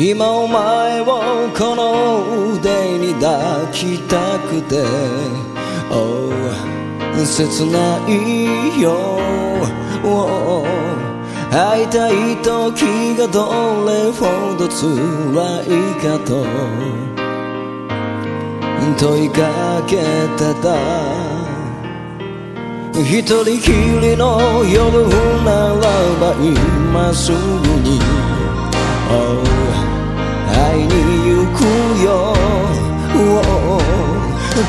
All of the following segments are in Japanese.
今お前をこの腕に抱きたくて、oh、切ないよ、oh、会いたい時がどれほど辛いかと。問いかけてた。一人きりの夜ならば今すぐに、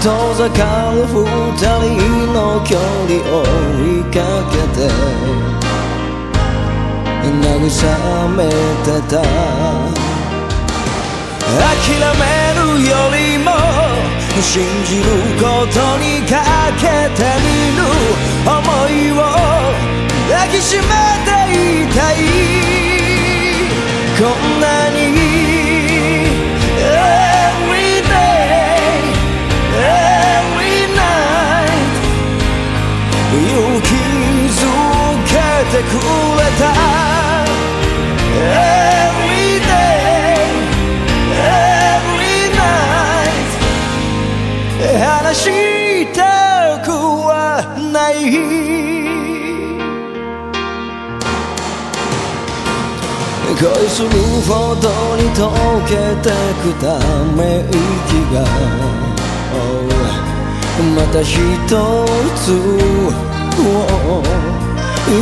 遠ざかる二人の距離を追いかけて慰めてた。諦めるよりも信じることにかけてみる。思いを抱きしめていたい。こんなにてくれた。Every day Every night 話したくはない。恋するほどに溶けてくため息が、oh、また一つ、い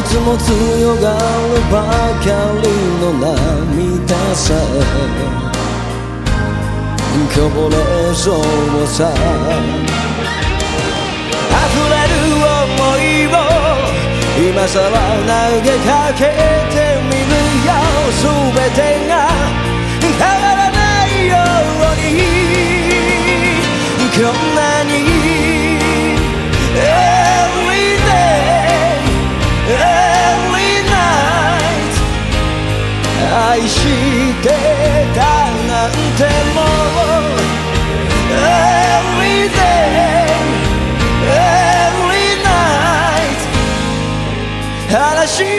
つも強がるばかりの涙さえこぼれそうさ。溢れる想いを今さら投げかけてみるよ。全てが変わらないように。愛してたなんてもう Every day Every night 話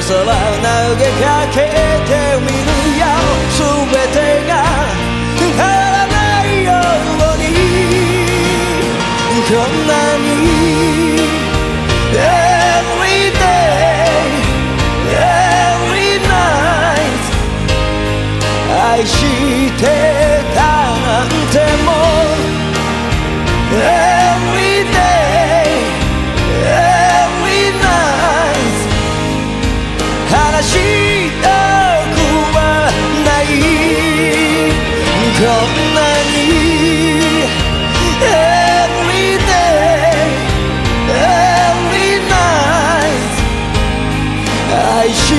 今さら投げかけてみるよ全てが変わらないようにこんなに Every day Every night 愛してた。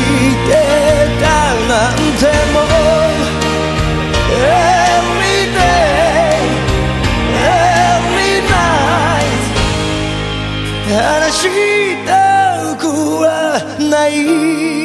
してたなんてもう Every day Every night 話したくはない